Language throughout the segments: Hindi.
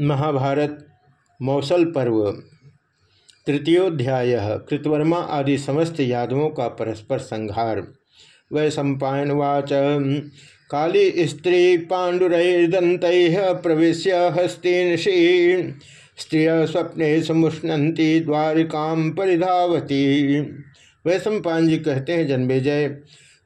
महाभारत, मौसल पर्व, तृतीयोध्याय, कृतवर्मा आदि समस्त यादवों का परस्पर संहार। वै सम्पावाच काली स्त्री पाण्डुरदंत प्रवेश हस्तीनशी स्त्रिय स्वप्ने समुष्णंती द्वारिका परिधावती। वै सम्पान जी कहते हैं, जन्मेजय,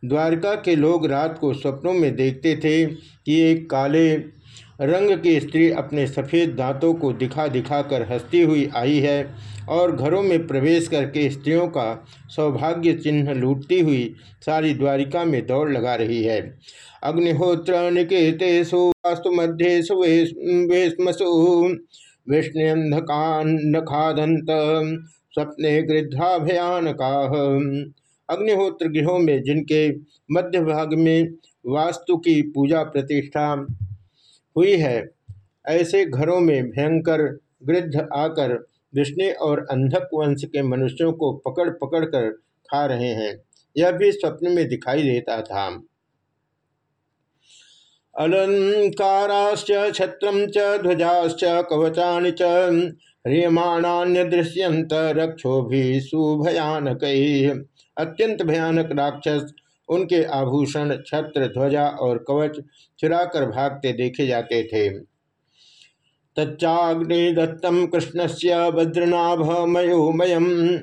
द्वारका के लोग रात को स्वप्नों में देखते थे कि एक काले रंग की स्त्री अपने सफ़ेद दांतों को दिखा दिखा कर हंसती हुई आई है और घरों में प्रवेश करके स्त्रियों का सौभाग्य चिन्ह लूटती हुई सारी द्वारिका में दौड़ लगा रही है। अग्निहोत्र निकेतेषु वास्तु मध्येशु वेश्मसु। विष्णुअंधकान्नखादंत स्वप्ने गृद्धा भयानका अग्निहोत्र गृहों में जिनके मध्य भाग में वास्तु की पूजा प्रतिष्ठा हुई है। ऐसे घरों में भयंकर गृद्ध आकर विष्णु और अंधक वंश के मनुष्यों को पकड़ पकड़ कर खा रहे हैं। यह भी स्वप्न में दिखाई देता था। अलंकाराश्च छत्रम च, ध्वजाश्च, कवचानि च, ह्रियमाणान्य दृश्यंत रक्षो भी सुभयानक। अत्यंत भयानक राक्षस उनके आभूषण, छत्र, ध्वजा और कवच चुराकर भागते देखे जाते थे। तच्चाग्निदत्तम कृष्ण से वज्रनाभ मयोमयम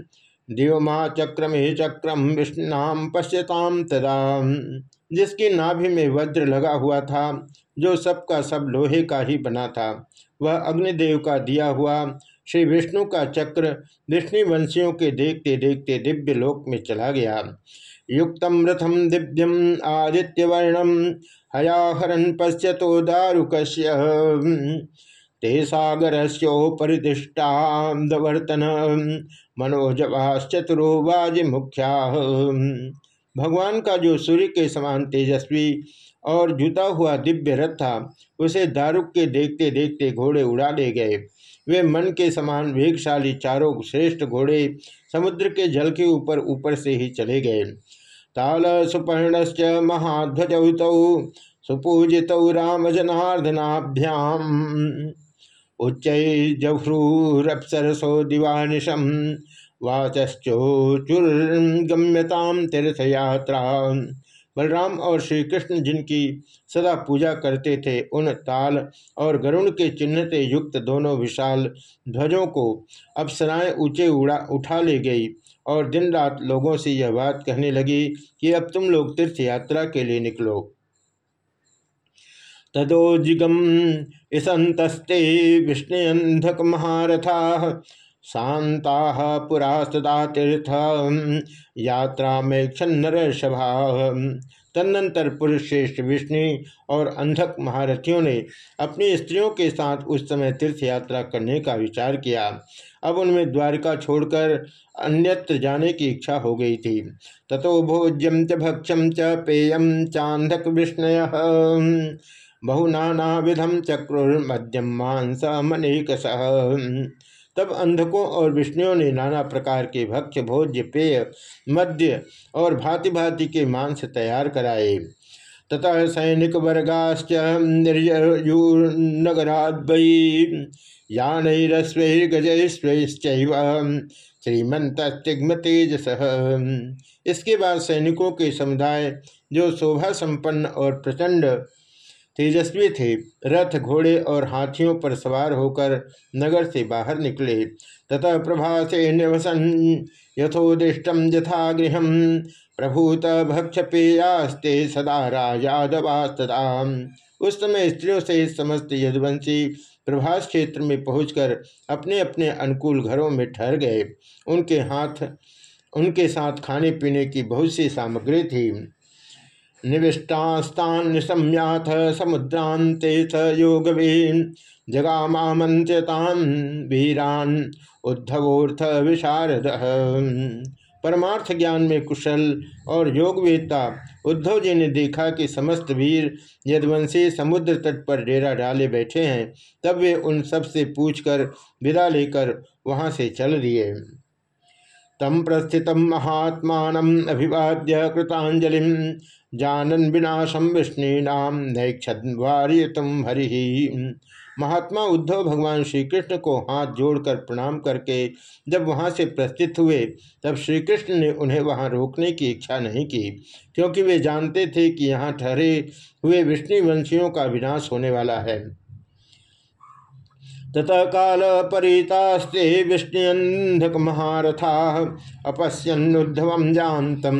दिवमा चक्रमे चक्रम विष्णुनाम पश्यताम तदा। जिसकी नाभि में वज्र लगा हुआ था, जो सबका सब लोहे का ही बना था, वह अग्निदेव का दिया हुआ, श्री विष्णु का चक्र विष्णु वंशियों के देखते देखते दिव्य लोक में चला गया। युक्त रथम दिव्यम आदित्यवर्णम हयाहरन पश्यतो दारुक ते सागरस्योपरिदिष्टावर्तन मनोजवाश्चतुरो वाज मुख्या भगवान का जो सूर्य के समान तेजस्वी और जुता हुआ दिव्य रथ था, उसे दारुक के देखते देखते घोड़े उड़ा ले गए। वे मन के समान वेगशाली चारों श्रेष्ठ घोड़े समुद्र के जल के ऊपर ऊपर से ही चले गए। ताल सुपर्णश्च महाध्वजौ सुपूजितौ राम जनार्दनाभ्याम उच्च जभ्रूरप्सरसो दिवानिशम वाचश्चोचुर्गम्यताम तीर्थयात्रा। बलराम और श्री कृष्ण जिनकी सदा पूजा करते थे, उन ताल और गरुण के चिन्ह से युक्त दोनों विशाल ध्वजों को अप्सराएँ ऊँचे उड़ा, उठा ले गई और दिन रात लोगों से यह बात कहने लगी कि अब तुम लोग तीर्थ यात्रा के लिए निकलो। तदोजिगम इसंतस्ते विष्णुअंधक महारथा शांता पुरा सदा तीर्थ यात्रा में क्षन्नर सभा तदनंतर पुरुष श्रेष्ठ विष्णु और अंधक महारथियों ने अपनी स्त्रियों के साथ उस समय तीर्थ यात्रा करने का विचार किया। अब उनमें द्वारिका छोड़कर अन्यत्र जाने की इच्छा हो गई थी। ततो भोज्यम च भक्षम च पेयम चांधक विष्णय। बहुनाना विधम चक्रुर्मध्यम मांस मनेक सह तब अंधकों और विष्णुओं ने नाना प्रकार के भक्ष्य, भोज्य, पेय, मद्य और भांति भांति के मांस तैयार कराए। तथा सैनिक वर्गाश्च निर्युनगराद्वयी यानरस्वैर्गजस्वैश्चैव श्रीमंत तेजस इसके बाद सैनिकों के समुदाय, जो शोभा संपन्न और प्रचंड तेजस्वी थे। रथ घोड़े और हाथियों पर सवार होकर नगर से बाहर निकले। तथा प्रभासे निवसन यथोदिष्टम यथा गृह प्रभूत भक्ष पेयास्ते सदा राजादवास्तदा उस समय स्त्रियों से समस्त यदुवंशी प्रभास क्षेत्र में पहुंचकर अपने अपने अनुकूल घरों में ठहर गए। उनके हाथ, उनके साथ खाने पीने की बहुत सी सामग्री थी। निविष्टास्तान सम्याथ समुद्रांते स योगवीन जगामामंत्यतान वीरान उद्धवोर्थ विशारद। परमार्थ ज्ञान में कुशल और योगवेदता उद्धव जी ने देखा कि समस्त वीर यदवंशी समुद्र तट पर डेरा डाले बैठे हैं, तब वे उन सबसे पूछकर विदा लेकर वहाँ से चल दिए। तम प्रस्थित महात्मा अभिवाद्य कृतांजलि जानन विनाशम विष्णुनाम नैक्षवार्यतम हरि। महात्मा उद्धव भगवान श्री कृष्ण को हाथ जोड़कर प्रणाम करके जब वहाँ से प्रस्थित हुए, तब श्री कृष्ण ने उन्हें वहाँ रोकने की इच्छा नहीं की, क्योंकि वे जानते थे कि यहाँ ठहरे हुए विष्णुवंशियों का विनाश होने वाला है। ततः काल परितास्ते विष्णुअंधक महारथा अपश्यनुद्धव जानतम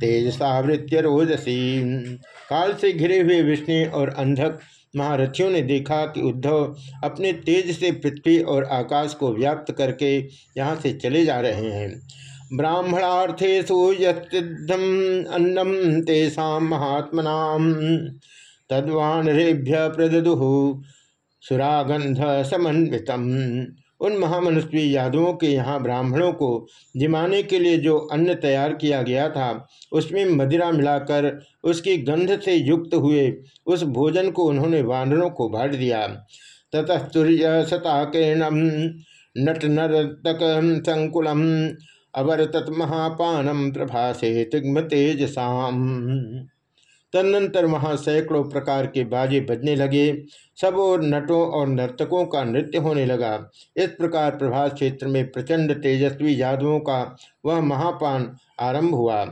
तेजसावृत्य रोजसी। काल से घिरे हुए विष्णु और अंधक महारथियों ने देखा कि उद्धव अपने तेज से पृथ्वी और आकाश को व्याप्त करके यहाँ से चले जा रहे हैं। ब्राह्मणार्थेशु यम अन्नम तेषा महात्मना। तद्वानरेभ्य प्रदुः सुरागंध समन्वितम उन महामनुष्वी यादवों के यहाँ ब्राह्मणों को जिमाने के लिए जो अन्न तैयार किया गया था, उसमें मदिरा मिलाकर उसकी गंध से युक्त हुए उस भोजन को उन्होंने वानरों को बांट दिया। ततः सूर्य सताकिरणम नट नर्तक संकुलम अवरतत महापानम प्रभासे तिग्म तेजसाम तदनंतर वहाँ सैकड़ों प्रकार के बाजे बजने लगे। सब और नटों और नर्तकों का नृत्य होने लगा। इस प्रकार प्रभास क्षेत्र में प्रचंड तेजस्वी यादवों का वह महापान आरंभ हुआ।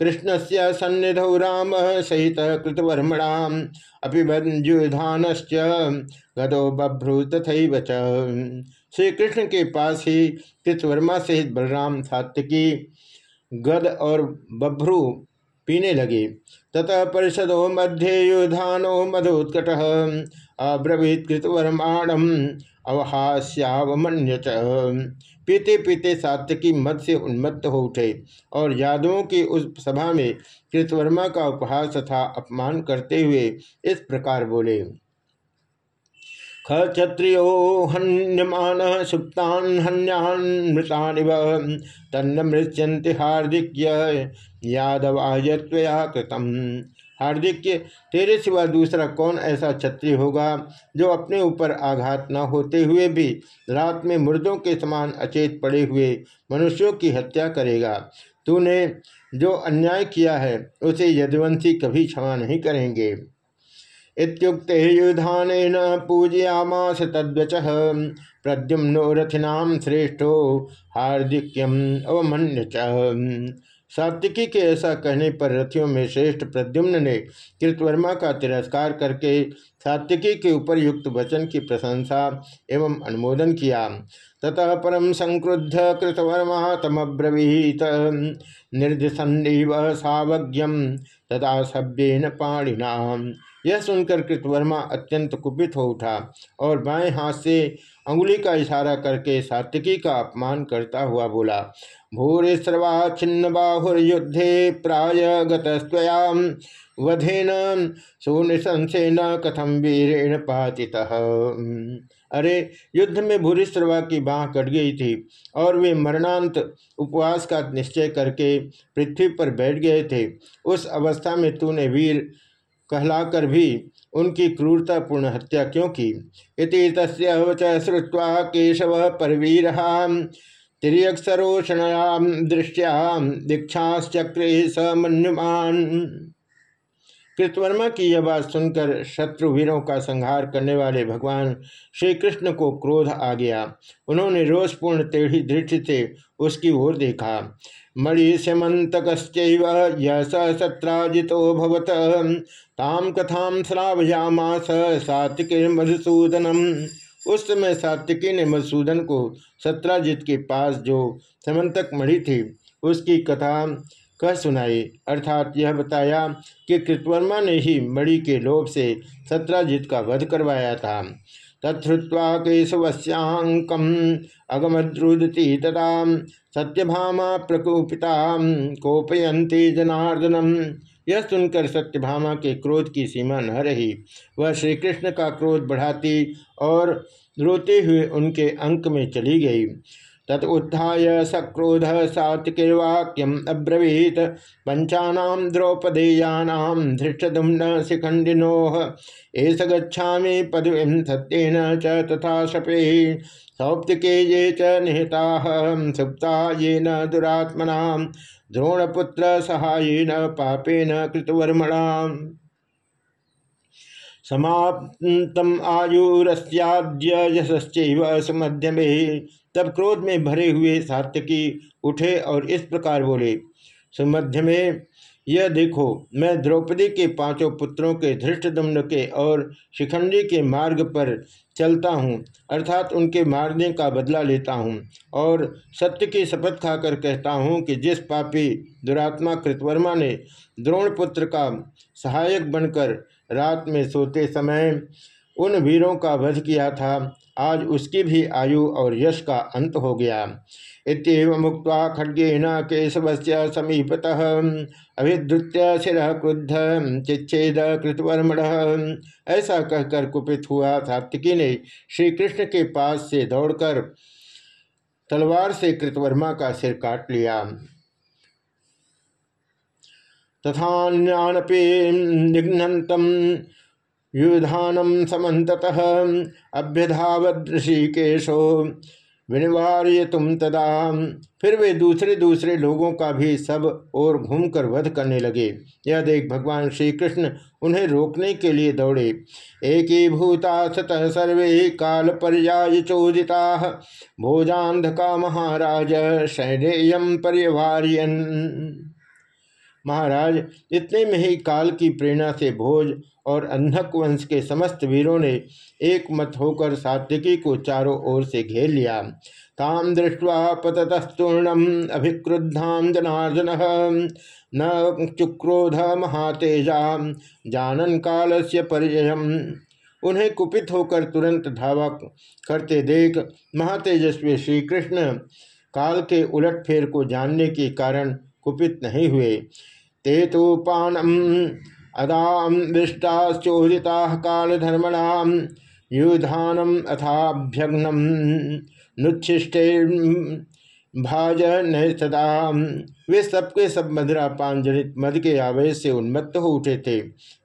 कृष्ण से सन्निधौ राम सहित कृतवर्मणाम अपिबंजुधान गदो बभ्रु तथा च। श्री कृष्ण के पास ही कृतवर्मा सहित बलराम सात्विकी, गद और बभ्रु पीने लगे। ततः परिषदो मध्य युधानो मधोत्कट अब्रवीत कृतवर्माणम अवहास्यावमन्यत। पीते पीते सात्यकी मत से उन्मत्त हो उठे और यादवों की उस सभा में कृतवर्मा का उपहास तथा अपमान करते हुए इस प्रकार बोले। क्षत्रियो हन्यमान सुप्तान हन्यान मृतानिव। तन्न मृत्यंति हार्दिक्य। यादवायत्वया कृतम। हार्दिक्य, तेरे सिवा दूसरा कौन ऐसा क्षत्रिय होगा, जो अपने ऊपर आघात न होते हुए भी रात में मुर्दों के समान अचेत पड़े हुए मनुष्यों की हत्या करेगा? तूने जो अन्याय किया है, उसे यदुवंशी कभी क्षमा नहीं करेंगे। इतुक्त युधान पूजयामास तद्वच प्रद्युम्नो रथिनाम श्रेष्ठो हार्दिक्यम अवमन्य सात्विकी के ऐसा कहने पर रथियों में श्रेष्ठ प्रद्युम्न ने कृतवर्मा का तिरस्कार करके सात्विकी के ऊपर युक्त वचन की प्रशंसा एवं अनुमोदन किया। ततः परम संक्रुद्ध कृतवर्मा तमब्रवीत। निर्दिशन्नीव सावज्ञम तथा सभ्येन पाणिना यह सुनकर कृतवर्मा अत्यंत कुपित हो उठा और बाएँ हाथ से अंगुली का इशारा करके सात्विकी का अपमान करता हुआ बोला भूरिश्रवा छिन्न बाहुर्युद्धे प्राय गतस्वयाम वधेन सुनिशंसेन कथम वीरेण पातित अरे, युद्ध में भूरिश्रवा की बाह कट गई थी और वे मरणांत उपवास का निश्चय करके पृथ्वी पर बैठ गए थे। उस अवस्था में तूने वीर कहलाकर भी उनकी क्रूरतापूर्ण हत्या क्यों की? इति तस्वच श्रुवा केशव परवीर। तिरक्षरोषणयाम दृश्याम दीक्षाश्चक्रे समन्युमान कृतवर्मा की यह बात सुनकर शत्रुवीरों का संहार करने वाले भगवान श्री कृष्ण को क्रोध आ गया। उन्होंने रोषपूर्ण टेढ़ी दृष्टि से उसकी ओर देखा। मणिष्यमंतक यह सत्राजितो भवत। ताम कथाम श्रावयामास सात्विक मधुसूदनम उस समय सात्विकी ने मधुसूदन को सत्राजित के पास जो समंतक मणि थी, उसकी कथा कह सुनाई। अर्थात यह बताया कि कृतवर्मा ने ही मणि के लोभ से सत्राजित का वध करवाया था। तत्वा केशवश्यांकम अगमद्रुदती तथा सत्यभामा प्रकोपिता कोपयंती जनार्दनम। यह सुनकर सत्यभामा के क्रोध की सीमा न रही। वह श्री कृष्ण का क्रोध बढ़ाती और रोते हुए उनके अंक में चली गई। तत उत्थाय सक्रोध सात्किर्वाक्यम अब्रवीत। पंचानाम द्रौपदेयानाम धृष्टदुम्न शिखंडिनो एस गच्छा पदवीं सत्यन च तथा शपे। सौप्तिके ये च निहिता। सुप्ता ये न दुरात्मना द्रोणपुत्र सहायेन पापेन कृतवर्मणा। समाप्तम आयुरस्याद्य यशश्चैव सुमध्यमे। तब क्रोध में भरे हुए सात्यकी उठे और इस प्रकार बोले, सुमध्य में, यह देखो, मैं द्रौपदी के पाँचों पुत्रों के धृष्ट धृष्टदम्न के और शिखंडी के मार्ग पर चलता हूँ, अर्थात उनके मारने का बदला लेता हूँ और सत्य की शपथ खाकर कहता हूँ कि जिस पापी दुरात्मा कृतवर्मा ने द्रोणपुत्र का सहायक बनकर रात में सोते समय उन वीरों का वध किया था आज उसकी भी आयु और यश का अंत हो गया। इतव मुक्त खड्गेन से समीपत अभिद्रुत्य शिर क्रुद्ध चिच्छेद कृतवर्मण। ऐसा कहकर कुपित हुआ सात्विकी ने श्री कृष्ण के पास से दौड़कर तलवार से कृतवर्मा का सिर काट लिया। तथान्यानपि निघ्नतम युधानम समत अभ्यधावदृषिकेशो विनिवार्य तुम तदा। फिर वे दूसरे दूसरे लोगों का भी सब और घूमकर वध करने लगे। यह देख भगवान श्री कृष्ण उन्हें रोकने के लिए दौड़े। एक ही भूता सतः सर्वे काल पर्याय चोदिता भोजांधका महाराज सैन्यम पर्यवार्यन। महाराज, इतने में ही काल की प्रेरणा से भोज और अंधक वंश के समस्त वीरों ने एक मत होकर सात्विकी को चारों ओर से घेर लिया। ताम दृष्टवा पततस्तूर्णम अभिक्रुद्धाम जनार्दन। न चुक्रोध महातेजा, जानन काल से उन्हें कुपित होकर तुरंत धावा करते देख महातेजस्वी श्री कृष्ण काल के उलट फेर को जानने के कारण कुपित नहीं हुए। ते तो पानम अदाम दृष्टाश्चोदिता काल धर्मणाम युधानम अथाभ्यग्नम नुच्छिष्टे भाज न सदा वे सबके सब मधुरा पान जनित मद के आवेश से उन्मत्त हो उठे थे।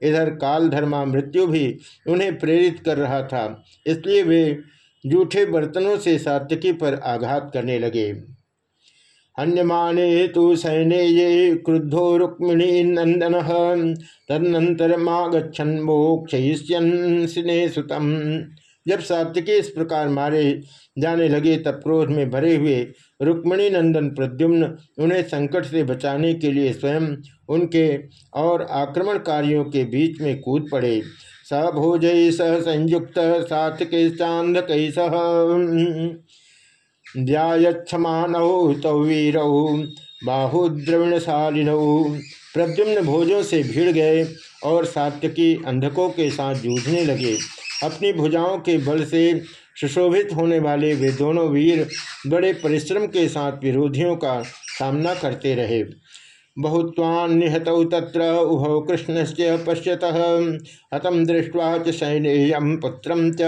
इधर काल धर्मा मृत्यु भी उन्हें प्रेरित कर रहा था। इसलिए वे जूठे बर्तनों से सात्यकी पर आघात करने लगे। हन्यमाने तो सैन्य ये क्रुद्धो रुक्मिणी नंदन तदनंतरमागछन मोक्षयिष्यन्सिने सुतम जब सात्विकी इस प्रकार मारे जाने लगे, तब क्रोध में भरे हुए रुक्मिणी नंदन प्रद्युम्न उन्हें संकट से बचाने के लिए स्वयं उनके और आक्रमणकारियों के बीच में कूद पड़े। स भोजय सह संयुक्त सात्विक चाँद कई सह। ध्यायक्षमानौ तौ बाहुद्रविणशालिनौ। प्रद्युम्न भोजों से भिड़ गए और सात्यकी अंधकों के साथ जूझने लगे। अपनी भुजाओं के बल से सुशोभित होने वाले वे दोनों वीर बड़े परिश्रम के साथ विरोधियों का सामना करते रहे। बहुत्वान निहतौ तत्र उभौ कृष्ण से पश्यत दृष्टवा च सैन्यम पुत्रम च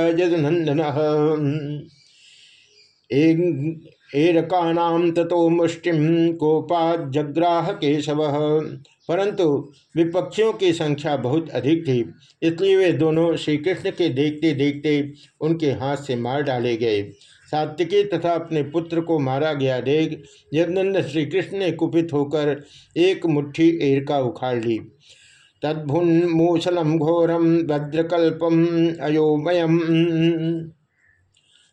एरकानाम ततो मुष्टिम जग्राह केशव परंतु विपक्षियों की संख्या बहुत अधिक थी, इसलिए वे दोनों श्री कृष्ण के देखते देखते उनके हाथ से मार डाले गए। सात्विकी तथा अपने पुत्र को मारा गया देख यदनंद श्री कृष्ण ने कुपित होकर एक मुट्ठी एरका उखाड़ ली। तद्भुन मूसलम घोरम भद्रकल्पम अयोमयम।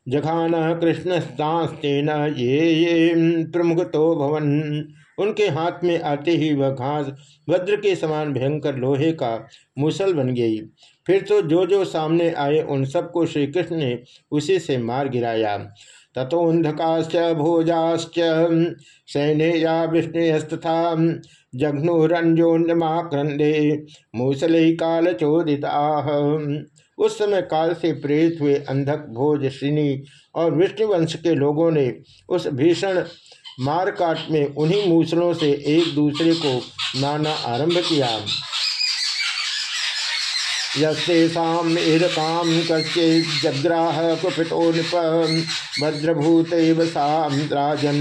जघान कृष्णस्तास्तेन ये ये प्रमुख तो भवन। उनके हाथ में आते ही वह घास वज्र के समान भयंकर लोहे का मुसल बन गई। फिर तो जो जो सामने आए, उन सबको श्री कृष्ण ने उसी से मार गिराया। तथोन्धकाश्च भोजाश्च सैन्य विष्णुस्तथा जघ्नुरंजोन्यमाक्रंदे मूसल काल चोदिता उस समय काल से प्रेरित हुए अंधक भोज श्रीनी और विष्णुवंश के लोगों ने उस भीषण मारकाट में उन्हीं मूसलों से एक दूसरे को नाना आरंभ किया। यस्तेषाम कच्चे जग्राह कुपितो नृप भद्रभूत राजन,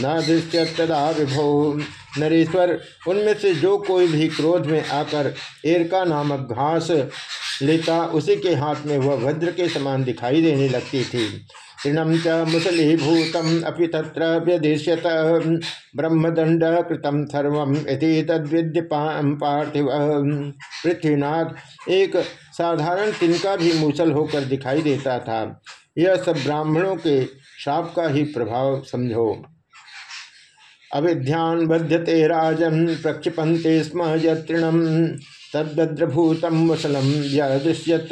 न दृश्य तदा विभो। नरेश्वर, उनमें से जो कोई भी क्रोध में आकर एरका नामक घास लेता, उसी के हाथ में वह वज्र के समान दिखाई देने लगती थी। तृणम च मुसलीभूतम अभी तत्र व्यदेश्यत ब्रह्मदंड कृतम सर्व तद्विद्य पार्थिव। पृथ्वीनाथ एक साधारण तिनका भी मूसल होकर दिखाई देता था। यह सब ब्राह्मणों के शाप का ही प्रभाव समझो। अविध्यान बध्यते राजन प्रक्षिपंते स्म यृणम तद्रभूतम मुसलम यदृश्य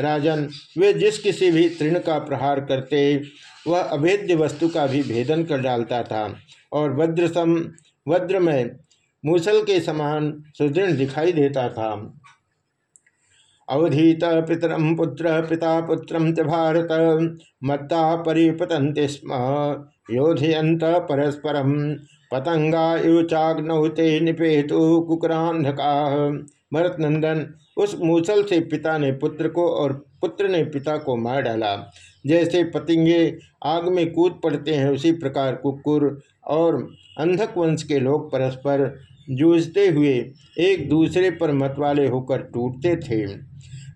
राजन, वे जिस किसी भी तृण का प्रहार करते, वह अभेद्य वस्तु का भी भेदन कर डालता था। और वज्र सम, वज्र में मूसल के समान सुदृढ़ दिखाई देता था। अवधीत पितरम पुत्र, पिता पुत्र च भारत, मत्ता परिपतंते स्म। योधयंत परस्परम पतंगा युचाग्नौते निपेतु कुकरांधका भरत नंदन उस मूसल से पिता ने पुत्र को और पुत्र ने पिता को मार डाला। जैसे पतिंगे आग में कूद पड़ते हैं, उसी प्रकार कुकुर और अंधक वंश के लोग परस्पर जूझते हुए एक दूसरे पर मतवाले होकर टूटते थे।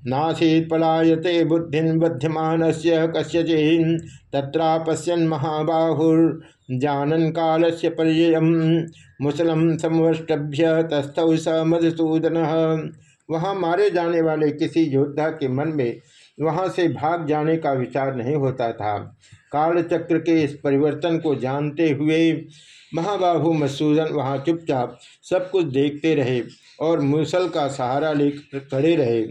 नासीत पलायते बुद्धिन बध्यमान से कस्यचिन तत्रापश्यन महाबाहुर जानन काल से पर्यय मुसलम समवष्टभ्य तस्थौ स मधुसूदन। वहाँ मारे जाने वाले किसी योद्धा के मन में वहाँ से भाग जाने का विचार नहीं होता था। कालचक्र के इस परिवर्तन को जानते हुए महाबाहु मसूदन वहाँ चुपचाप सब कुछ देखते रहे और मूसल का सहारा ले खड़े रहे।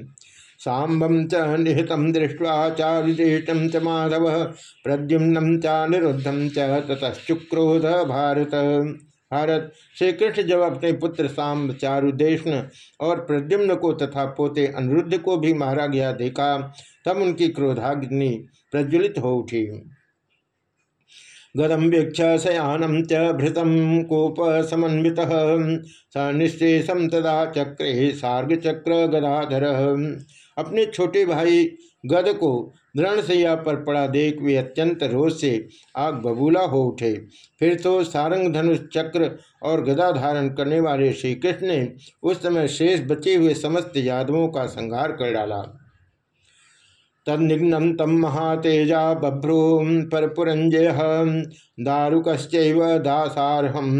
सांबम च निहितम दृष्टवा चारिष्टम च माधव प्रद्युम्नम च निरुद्धम च ततश्चुक्रोध भारत। भारत श्री कृष्ण जब अपने पुत्र साम चारुदेशन और प्रद्युम्न को तथा पोते अनिरुद्ध को भी मारा गया देखा, तब उनकी क्रोधाग्नि प्रज्वलित हो उठी। गदम वीक्ष शयानम च भृतम कोप समन्वित स निश्चेषम तदा चक्रे सार्ग चक्र गदाधर। अपने छोटे भाई गद को दृढ़सैया पर पड़ा देख वे अत्यंत रोष से आग बबूला हो उठे। फिर तो सारंग धनुष चक्र और गदा धारण करने वाले श्री कृष्ण ने उस समय शेष बचे हुए समस्त यादवों का संहार कर डाला। तन्निघ्नम तम महातेजा बभ्रू परपुरंजय दारुक दासारहम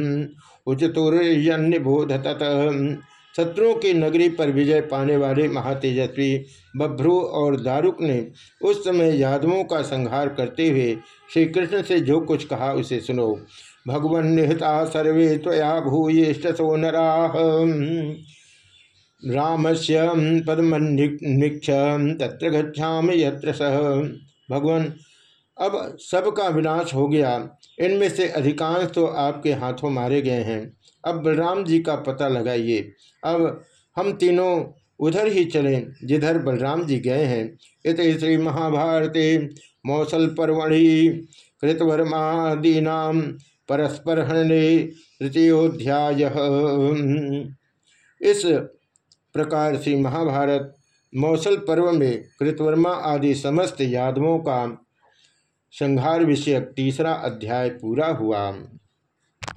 उचतुर्यन्निबोध तत शत्रुओं की नगरी पर विजय पाने वाले महातेजस्वी बभ्रू और दारुक ने उस समय यादवों का संहार करते हुए श्री कृष्ण से जो कुछ कहा उसे सुनो। भगवन निहता सर्वे त्वया भूयिष्ठ सोनरा राम से पद्मनिक्ष तत्र गच्छाम यत्र सह भगवान अब सबका विनाश हो गया। इनमें से अधिकांश तो आपके हाथों मारे गए हैं। अब बलराम जी का पता लगाइए। अब हम तीनों उधर ही चलें, जिधर बलराम जी गए हैं। इत श्री महाभारते मौसल पर्वणि कृतवर्मादीना परस्पर हरणे तृतीयोध्याय इस प्रकार श्री महाभारत मौसल पर्व में कृतवर्मा आदि समस्त यादवों का संहार विषयक तीसरा अध्याय पूरा हुआ।